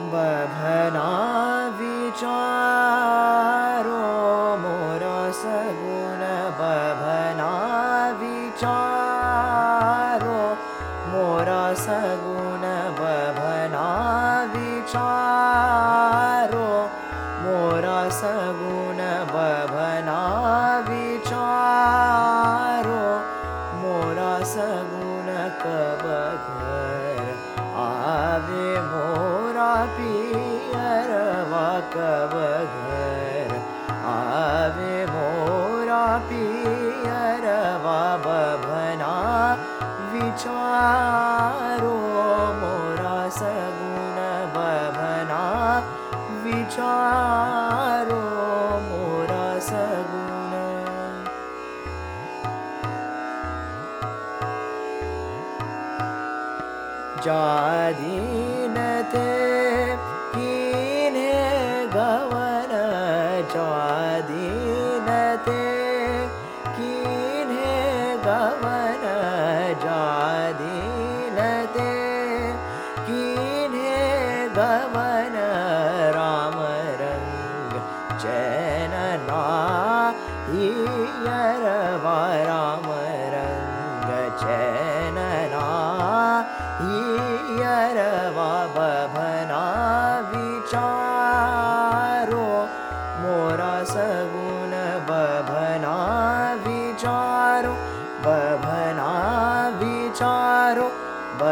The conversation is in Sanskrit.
बभना विचारो मोरा सगुण बभना विचारो मोरा सगुण बभना विचारो मोरा सगुण बभना विचारो मोरा सगुण कबघर आवे पियर कबघर आवे मोरा पियर बभना विचारो मोरा सगुण बभना। विचारो मोरा सगुण। कीने जादीनते कीने गवन जादीनते कीने गवन राम रंग चैनना हियर राम चैनना ब